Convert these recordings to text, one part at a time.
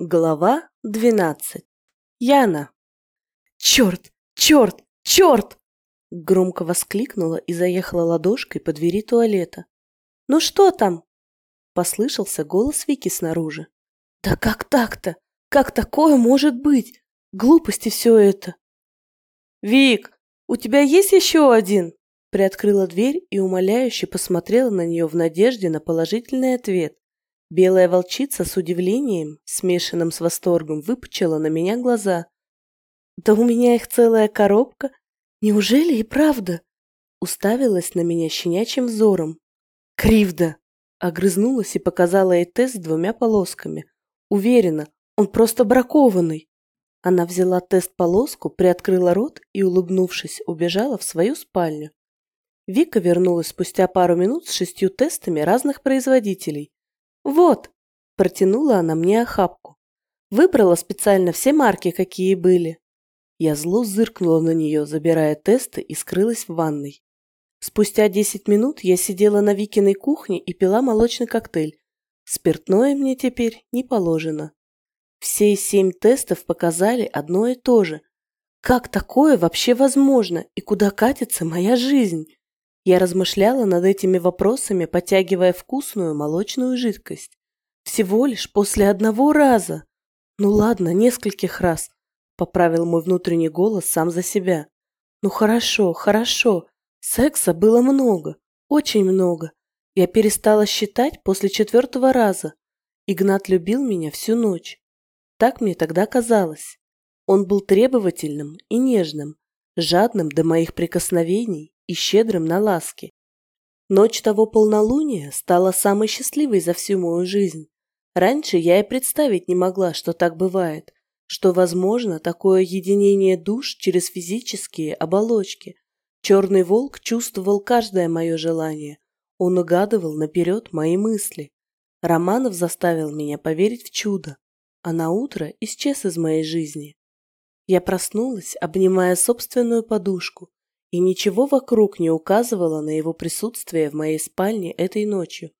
Глава двенадцать. Яна. «Черт! Черт! Черт!» Громко воскликнула и заехала ладошкой по двери туалета. «Ну что там?» Послышался голос Вики снаружи. «Да как так-то? Как такое может быть? Глупости все это!» «Вик, у тебя есть еще один?» Приоткрыла дверь и умоляюще посмотрела на нее в надежде на положительный ответ. Белая волчица с удивлением, смешанным с восторгом, выпучила на меня глаза. «Да у меня их целая коробка! Неужели и правда?» Уставилась на меня щенячьим взором. «Кривда!» Огрызнулась и показала ей тест двумя полосками. Уверена, он просто бракованный. Она взяла тест-полоску, приоткрыла рот и, улыбнувшись, убежала в свою спальню. Вика вернулась спустя пару минут с шестью тестами разных производителей. «Вот!» – протянула она мне охапку. Выбрала специально все марки, какие были. Я зло зыркнула на нее, забирая тесты, и скрылась в ванной. Спустя десять минут я сидела на Викиной кухне и пила молочный коктейль. Спиртное мне теперь не положено. Все семь тестов показали одно и то же. Как такое вообще возможно и куда катится моя жизнь? Я размышляла над этими вопросами, потягивая вкусную молочную жидкость. Всего лишь после одного раза. Ну ладно, нескольких раз. Поправил мой внутренний голос сам за себя. Ну хорошо, хорошо. Секса было много, очень много. Я перестала считать после четвертого раза. Игнат любил меня всю ночь. Так мне тогда казалось. Он был требовательным и нежным, жадным до моих прикосновений и щедрым на ласки. Ночь того полнолуния стала самой счастливой за всю мою жизнь. Раньше я и представить не могла, что так бывает, что возможно такое единение душ через физические оболочки. Черный волк чувствовал каждое мое желание. Он угадывал наперед мои мысли. Романов заставил меня поверить в чудо, а на утро исчез из моей жизни. Я проснулась, обнимая собственную подушку, и ничего вокруг не указывало на его присутствие в моей спальне этой ночью.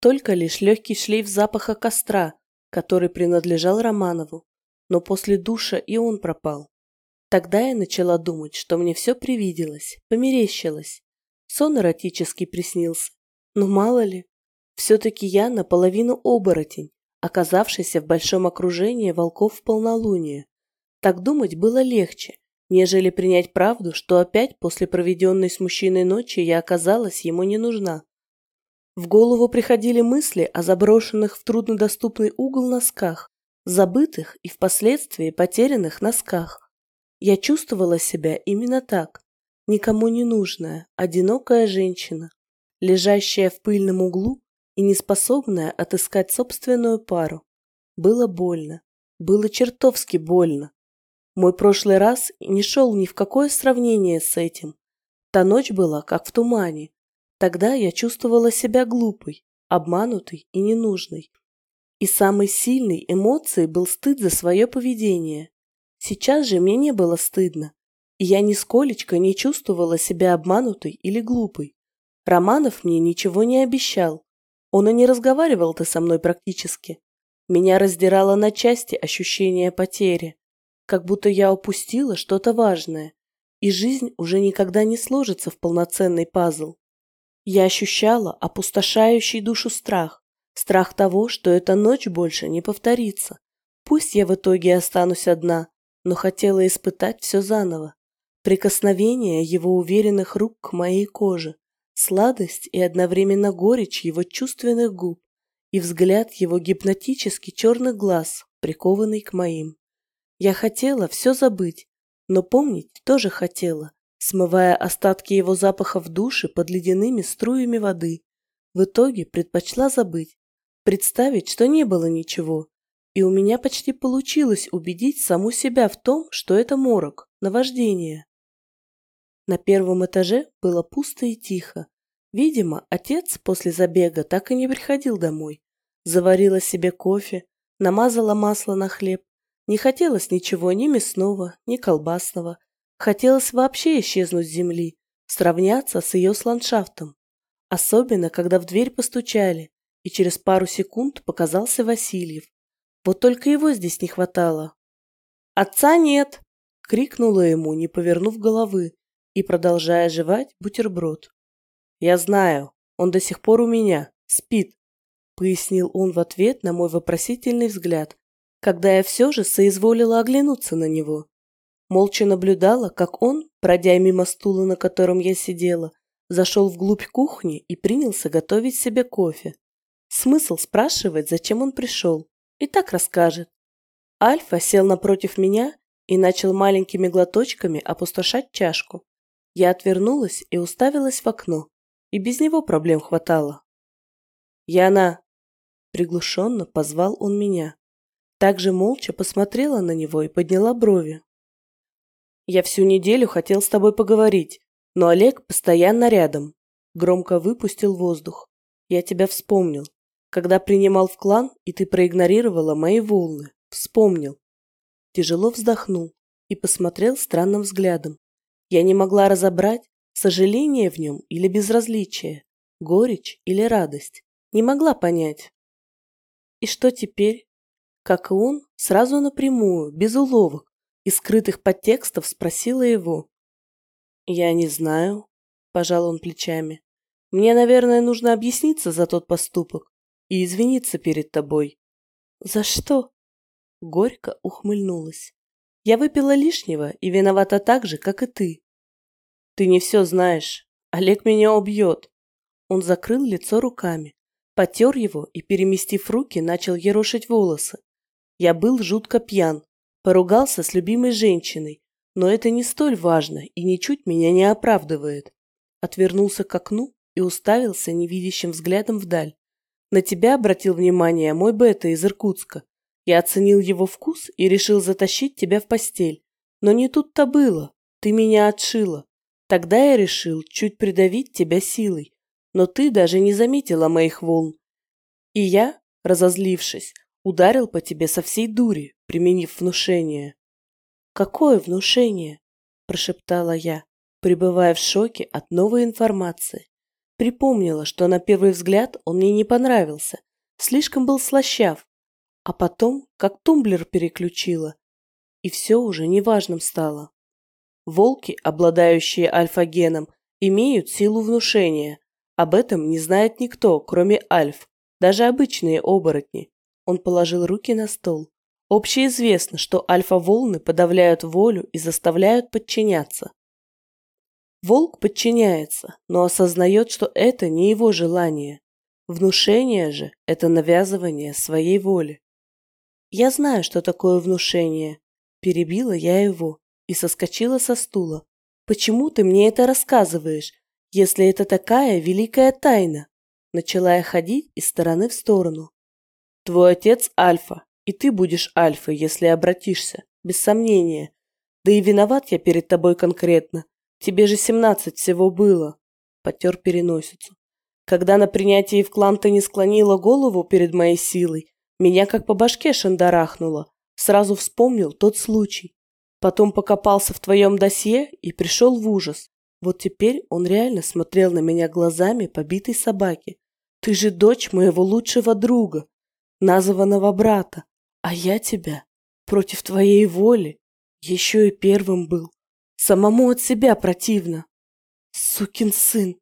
Только лишь легкий шлейф запаха костра, который принадлежал Романову, но после душа и он пропал. Тогда я начала думать, что мне все привиделось, померещилось. Сон эротический приснился. Но мало ли, все-таки я наполовину оборотень, оказавшийся в большом окружении волков в полнолуние. Так думать было легче, нежели принять правду, что опять после проведенной с мужчиной ночи я оказалась ему не нужна. В голову приходили мысли о заброшенных в труднодоступный угол носках, забытых и впоследствии потерянных носках. Я чувствовала себя именно так, никому не нужная, одинокая женщина, лежащая в пыльном углу и неспособная отыскать собственную пару. Было больно, было чертовски больно. Мой прошлый раз не шел ни в какое сравнение с этим. Та ночь была как в тумане. Тогда я чувствовала себя глупой, обманутой и ненужной. И самой сильной эмоцией был стыд за свое поведение. Сейчас же мне не было стыдно, и я нисколечко не чувствовала себя обманутой или глупой. Романов мне ничего не обещал. Он и не разговаривал-то со мной практически. Меня раздирало на части ощущение потери как будто я упустила что-то важное, и жизнь уже никогда не сложится в полноценный пазл. Я ощущала опустошающий душу страх, страх того, что эта ночь больше не повторится. Пусть я в итоге останусь одна, но хотела испытать все заново. Прикосновение его уверенных рук к моей коже, сладость и одновременно горечь его чувственных губ и взгляд его гипнотически черных глаз, прикованный к моим. Я хотела все забыть, но помнить тоже хотела, смывая остатки его запаха в душе под ледяными струями воды. В итоге предпочла забыть, представить, что не было ничего. И у меня почти получилось убедить саму себя в том, что это морок, наваждение. На первом этаже было пусто и тихо. Видимо, отец после забега так и не приходил домой. Заварила себе кофе, намазала масло на хлеб не хотелось ничего ни мясного, ни колбасного. Хотелось вообще исчезнуть с земли, сравняться с ее с ландшафтом. Особенно, когда в дверь постучали, и через пару секунд показался Васильев. Вот только его здесь не хватало. «Отца нет!» — крикнула ему, не повернув головы и продолжая жевать бутерброд. «Я знаю, он до сих пор у меня, спит», — пояснил он в ответ на мой вопросительный взгляд, когда я все же соизволила оглянуться на него. Молча наблюдала, как он, пройдя мимо стула, на котором я сидела, зашел вглубь кухни и принялся готовить себе кофе. Смысл спрашивать, зачем он пришел, и так расскажет. Альфа сел напротив меня и начал маленькими глоточками опустошать чашку. Я отвернулась и уставилась в окно, и без него проблем хватало. «Яна!» – приглушенно позвал он меня. Также молча посмотрела на него и подняла брови. «Я всю неделю хотел с тобой поговорить, но Олег постоянно рядом». Громко выпустил воздух. «Я тебя вспомнил. Когда принимал в клан, и ты проигнорировала мои волны. Вспомнил». Тяжело вздохнул и посмотрел странным взглядом. Я не могла разобрать, сожаление в нем или безразличие, горечь или радость. Не могла понять. И что теперь? Как и он, сразу напрямую, без уловок и скрытых подтекстов спросила его. «Я не знаю», – пожал он плечами. «Мне, наверное, нужно объясниться за тот поступок и извиниться перед тобой». «За что?» Горько ухмыльнулась. «Я выпила лишнего и виновата так же, как и ты». «Ты не все знаешь. Олег меня убьет». Он закрыл лицо руками, потер его и, переместив руки, начал ерошить волосы. Я был жутко пьян, поругался с любимой женщиной, но это не столь важно и ничуть меня не оправдывает. Отвернулся к окну и уставился невидящим взглядом вдаль. На тебя обратил внимание мой бета из Иркутска. Я оценил его вкус и решил затащить тебя в постель. Но не тут-то было. Ты меня отшила. Тогда я решил чуть придавить тебя силой. Но ты даже не заметила моих волн. И я, разозлившись, Ударил по тебе со всей дури, применив внушение. «Какое внушение?» – прошептала я, пребывая в шоке от новой информации. Припомнила, что на первый взгляд он мне не понравился, слишком был слащав, а потом как тумблер переключила, и все уже неважным стало. Волки, обладающие альфа-геном, имеют силу внушения. Об этом не знает никто, кроме альф, даже обычные оборотни. Он положил руки на стол. Общеизвестно, что альфа-волны подавляют волю и заставляют подчиняться. Волк подчиняется, но осознает, что это не его желание. Внушение же – это навязывание своей воли. «Я знаю, что такое внушение», – перебила я его и соскочила со стула. «Почему ты мне это рассказываешь, если это такая великая тайна?» Начала я ходить из стороны в сторону. Твой отец Альфа, и ты будешь Альфой, если обратишься, без сомнения. Да и виноват я перед тобой конкретно. Тебе же семнадцать всего было. Потер переносицу. Когда на принятии в клан ты не склонила голову перед моей силой, меня как по башке шандарахнуло. Сразу вспомнил тот случай. Потом покопался в твоем досье и пришел в ужас. Вот теперь он реально смотрел на меня глазами побитой собаки. Ты же дочь моего лучшего друга названного брата, а я тебя против твоей воли еще и первым был. Самому от себя противно. Сукин сын.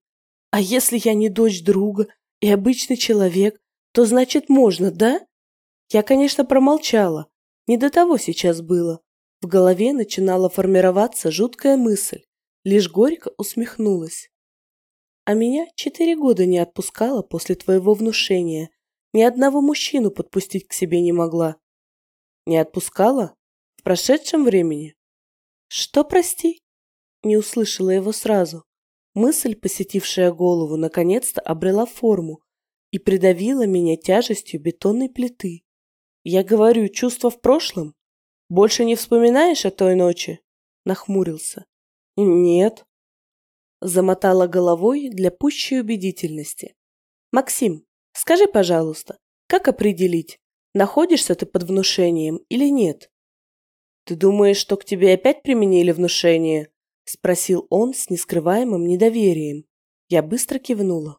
А если я не дочь друга и обычный человек, то значит можно, да? Я, конечно, промолчала. Не до того сейчас было. В голове начинала формироваться жуткая мысль. Лишь горько усмехнулась. А меня четыре года не отпускала после твоего внушения, ни одного мужчину подпустить к себе не могла. Не отпускала? В прошедшем времени? Что, прости? Не услышала его сразу. Мысль, посетившая голову, наконец-то обрела форму и придавила меня тяжестью бетонной плиты. Я говорю, чувство в прошлом? Больше не вспоминаешь о той ночи? Нахмурился. Нет. Замотала головой для пущей убедительности. Максим, Скажи, пожалуйста, как определить, находишься ты под внушением или нет? Ты думаешь, что к тебе опять применили внушение? Спросил он с нескрываемым недоверием. Я быстро кивнула.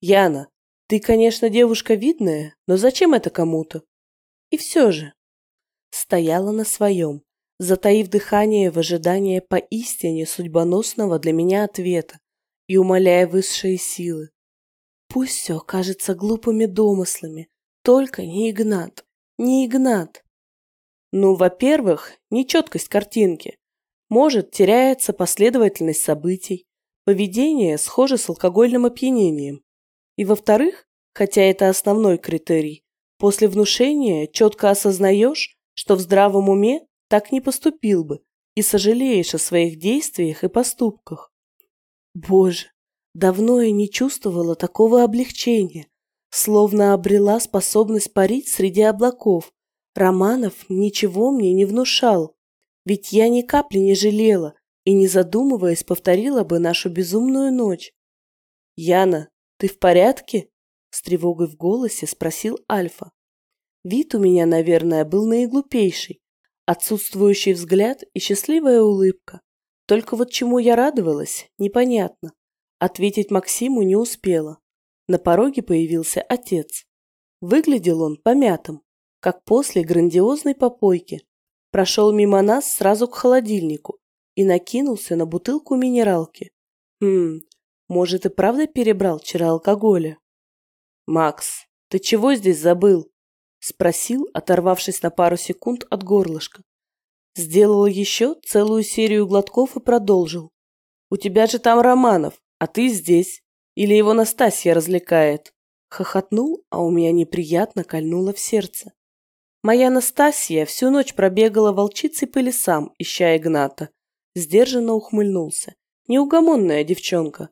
Яна, ты, конечно, девушка видная, но зачем это кому-то? И все же. Стояла на своем, затаив дыхание в ожидании поистине судьбоносного для меня ответа и умоляя высшие силы. Пусть все кажется глупыми домыслами, только не Игнат, не Игнат. Ну, во-первых, нечеткость картинки. Может, теряется последовательность событий, поведение схоже с алкогольным опьянением. И во-вторых, хотя это основной критерий, после внушения четко осознаешь, что в здравом уме так не поступил бы и сожалеешь о своих действиях и поступках. Боже, давно я не чувствовала такого облегчения, словно обрела способность парить среди облаков. Романов ничего мне не внушал, ведь я ни капли не жалела и, не задумываясь, повторила бы нашу безумную ночь. «Яна, ты в порядке?» — с тревогой в голосе спросил Альфа. Вид у меня, наверное, был наиглупейший. Отсутствующий взгляд и счастливая улыбка. Только вот чему я радовалась, непонятно. Ответить Максиму не успела. На пороге появился отец. Выглядел он помятым, как после грандиозной попойки. Прошел мимо нас сразу к холодильнику и накинулся на бутылку минералки. Хм, может и правда перебрал вчера алкоголя? «Макс, ты чего здесь забыл?» Спросил, оторвавшись на пару секунд от горлышка. Сделал еще целую серию глотков и продолжил. «У тебя же там Романов, а ты здесь. Или его Настасья развлекает?» Хохотнул, а у меня неприятно кольнуло в сердце. Моя Настасья всю ночь пробегала волчицей по лесам, ища Игната. Сдержанно ухмыльнулся. Неугомонная девчонка.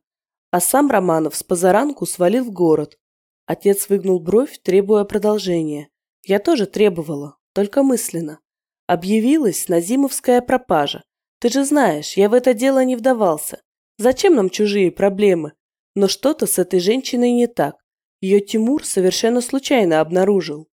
А сам Романов с позаранку свалил в город. Отец выгнул бровь, требуя продолжения. Я тоже требовала, только мысленно. Объявилась назимовская пропажа. Ты же знаешь, я в это дело не вдавался. Зачем нам чужие проблемы? Но что-то с этой женщиной не так. Ее Тимур совершенно случайно обнаружил.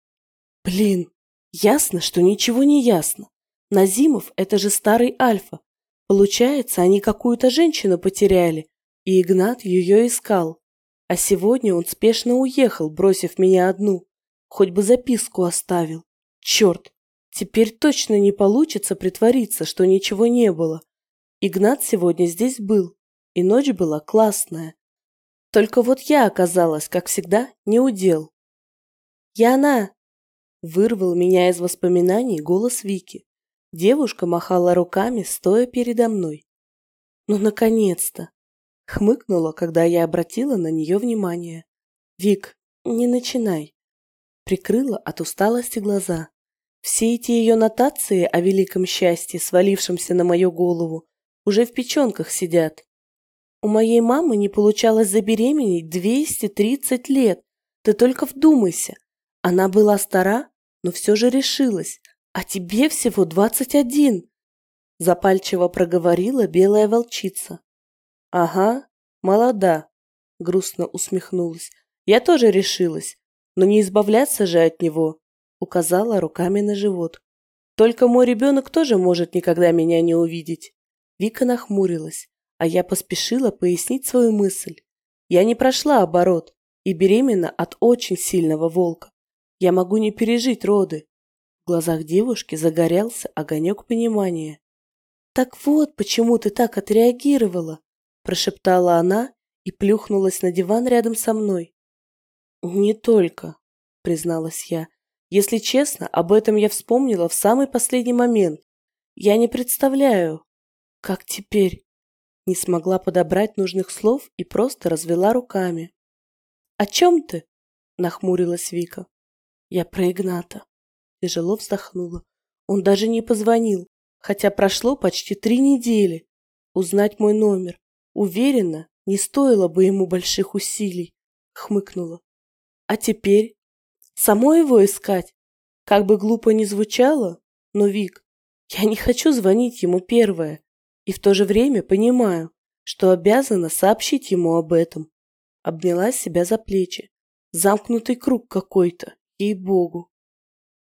Блин, ясно, что ничего не ясно. Назимов – это же старый Альфа. Получается, они какую-то женщину потеряли, и Игнат ее искал. А сегодня он спешно уехал, бросив меня одну. Хоть бы записку оставил. Черт, теперь точно не получится притвориться, что ничего не было. Игнат сегодня здесь был, и ночь была классная. Только вот я оказалась, как всегда, не удел. «Яна!» – вырвал меня из воспоминаний голос Вики. Девушка махала руками, стоя передо мной. «Ну, наконец-то!» – хмыкнула, когда я обратила на нее внимание. «Вик, не начинай прикрыла от усталости глаза. Все эти ее нотации о великом счастье, свалившемся на мою голову, уже в печенках сидят. У моей мамы не получалось забеременеть 230 лет. Ты только вдумайся. Она была стара, но все же решилась. А тебе всего 21. Запальчиво проговорила белая волчица. Ага, молода, грустно усмехнулась. Я тоже решилась. Но не избавляться же от него, указала руками на живот. Только мой ребенок тоже может никогда меня не увидеть. Вика нахмурилась, а я поспешила пояснить свою мысль. Я не прошла оборот и беременна от очень сильного волка. Я могу не пережить роды. В глазах девушки загорелся огонек понимания. «Так вот, почему ты так отреагировала», – прошептала она и плюхнулась на диван рядом со мной. «Не только», — призналась я. «Если честно, об этом я вспомнила в самый последний момент. Я не представляю, как теперь...» Не смогла подобрать нужных слов и просто развела руками. «О чем ты?» — нахмурилась Вика. «Я про Игната». Тяжело вздохнула. Он даже не позвонил, хотя прошло почти три недели. Узнать мой номер. Уверена, не стоило бы ему больших усилий. Хмыкнула. А теперь? Самой его искать? Как бы глупо ни звучало, но, Вик, я не хочу звонить ему первое. И в то же время понимаю, что обязана сообщить ему об этом. Обняла себя за плечи. Замкнутый круг какой-то, ей-богу.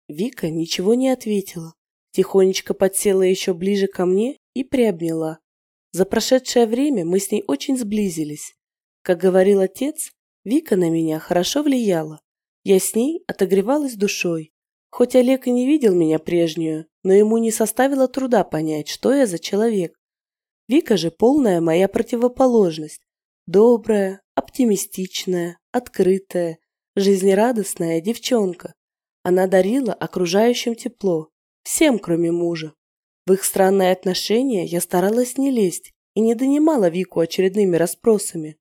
Вика ничего не ответила. Тихонечко подсела еще ближе ко мне и приобняла. За прошедшее время мы с ней очень сблизились. Как говорил отец, Вика на меня хорошо влияла. Я с ней отогревалась душой. Хоть Олег и не видел меня прежнюю, но ему не составило труда понять, что я за человек. Вика же полная моя противоположность. Добрая, оптимистичная, открытая, жизнерадостная девчонка. Она дарила окружающим тепло, всем, кроме мужа. В их странные отношения я старалась не лезть и не донимала Вику очередными расспросами.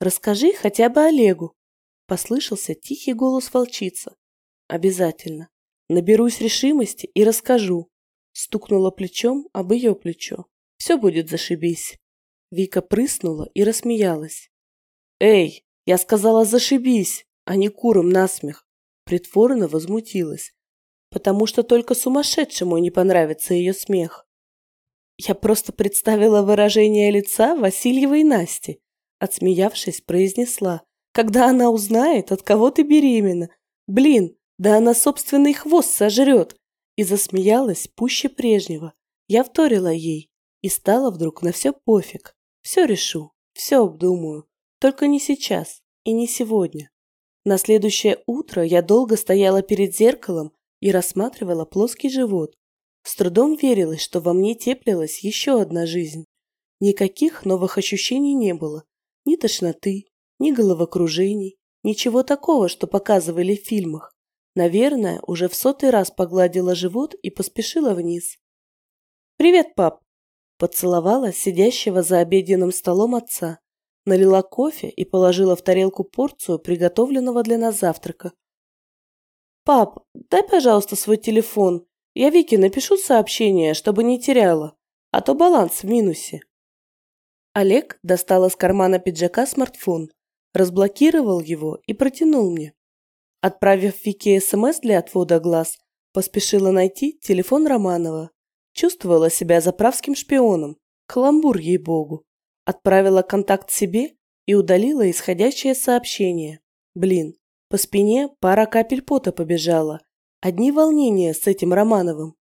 «Расскажи хотя бы Олегу», – послышался тихий голос волчица. «Обязательно. Наберусь решимости и расскажу». Стукнула плечом об ее плечо. «Все будет зашибись». Вика прыснула и рассмеялась. «Эй, я сказала зашибись, а не куром насмех!» Притворно возмутилась, потому что только сумасшедшему не понравится ее смех. Я просто представила выражение лица Васильевой Насти, отсмеявшись, произнесла. Когда она узнает, от кого ты беременна. Блин, да она собственный хвост сожрет. И засмеялась пуще прежнего. Я вторила ей. И стало вдруг на все пофиг. Все решу, все обдумаю. Только не сейчас и не сегодня. На следующее утро я долго стояла перед зеркалом и рассматривала плоский живот. С трудом верилось, что во мне теплилась еще одна жизнь. Никаких новых ощущений не было. Ни тошноты, ни головокружений, ничего такого, что показывали в фильмах. Наверное, уже в сотый раз погладила живот и поспешила вниз. «Привет, пап!» Поцеловала сидящего за обеденным столом отца. Налила кофе и положила в тарелку порцию приготовленного для нас завтрака. «Пап, дай, пожалуйста, свой телефон. Я Вике напишу сообщение, чтобы не теряла, а то баланс в минусе». Олег достал из кармана пиджака смартфон, разблокировал его и протянул мне. Отправив Вике СМС для отвода глаз, поспешила найти телефон Романова. Чувствовала себя заправским шпионом. Каламбур, ей-богу. Отправила контакт себе и удалила исходящее сообщение. Блин, по спине пара капель пота побежала. Одни волнения с этим Романовым.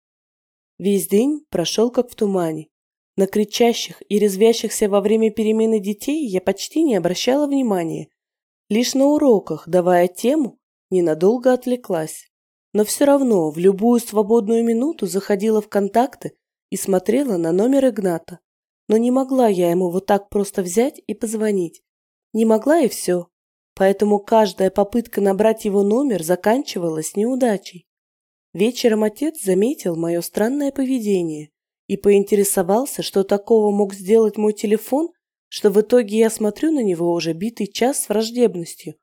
Весь день прошел как в тумане. На кричащих и резвящихся во время перемены детей я почти не обращала внимания. Лишь на уроках, давая тему, ненадолго отвлеклась. Но все равно в любую свободную минуту заходила в контакты и смотрела на номер Игната. Но не могла я ему вот так просто взять и позвонить. Не могла и все. Поэтому каждая попытка набрать его номер заканчивалась неудачей. Вечером отец заметил мое странное поведение и поинтересовался, что такого мог сделать мой телефон, что в итоге я смотрю на него уже битый час с враждебностью.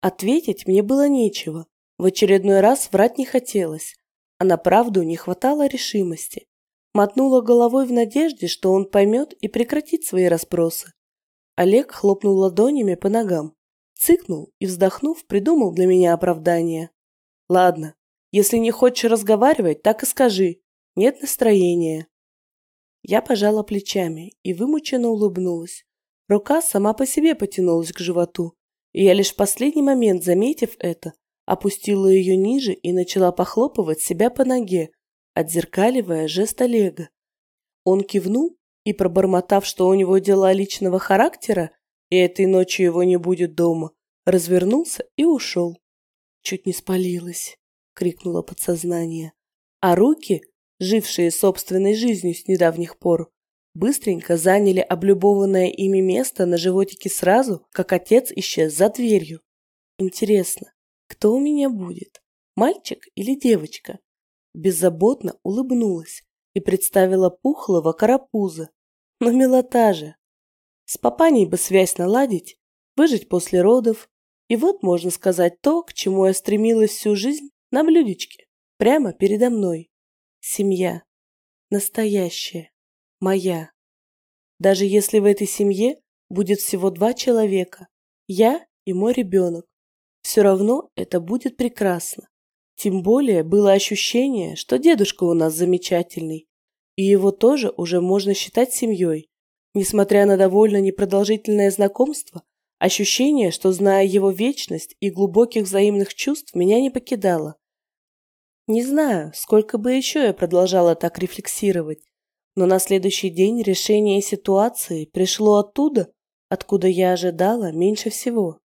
Ответить мне было нечего. В очередной раз врать не хотелось, а на правду не хватало решимости. Мотнула головой в надежде, что он поймет и прекратит свои расспросы. Олег хлопнул ладонями по ногам, цыкнул и, вздохнув, придумал для меня оправдание. «Ладно, если не хочешь разговаривать, так и скажи. Нет настроения. Я пожала плечами и вымученно улыбнулась. Рука сама по себе потянулась к животу, и я лишь в последний момент, заметив это, опустила ее ниже и начала похлопывать себя по ноге, отзеркаливая жест Олега. Он кивнул и, пробормотав, что у него дела личного характера, и этой ночью его не будет дома, развернулся и ушел. Чуть не спалилась, крикнуло подсознание. А руки жившие собственной жизнью с недавних пор, быстренько заняли облюбованное ими место на животике сразу, как отец исчез за дверью. Интересно, кто у меня будет, мальчик или девочка? Беззаботно улыбнулась и представила пухлого карапуза. Но милота же! С папаней бы связь наладить, выжить после родов, и вот, можно сказать, то, к чему я стремилась всю жизнь, на блюдечке, прямо передо мной. Семья. Настоящая. Моя. Даже если в этой семье будет всего два человека, я и мой ребенок, все равно это будет прекрасно. Тем более было ощущение, что дедушка у нас замечательный, и его тоже уже можно считать семьей. Несмотря на довольно непродолжительное знакомство, ощущение, что, зная его вечность и глубоких взаимных чувств, меня не покидало. Не знаю, сколько бы еще я продолжала так рефлексировать, но на следующий день решение ситуации пришло оттуда, откуда я ожидала меньше всего.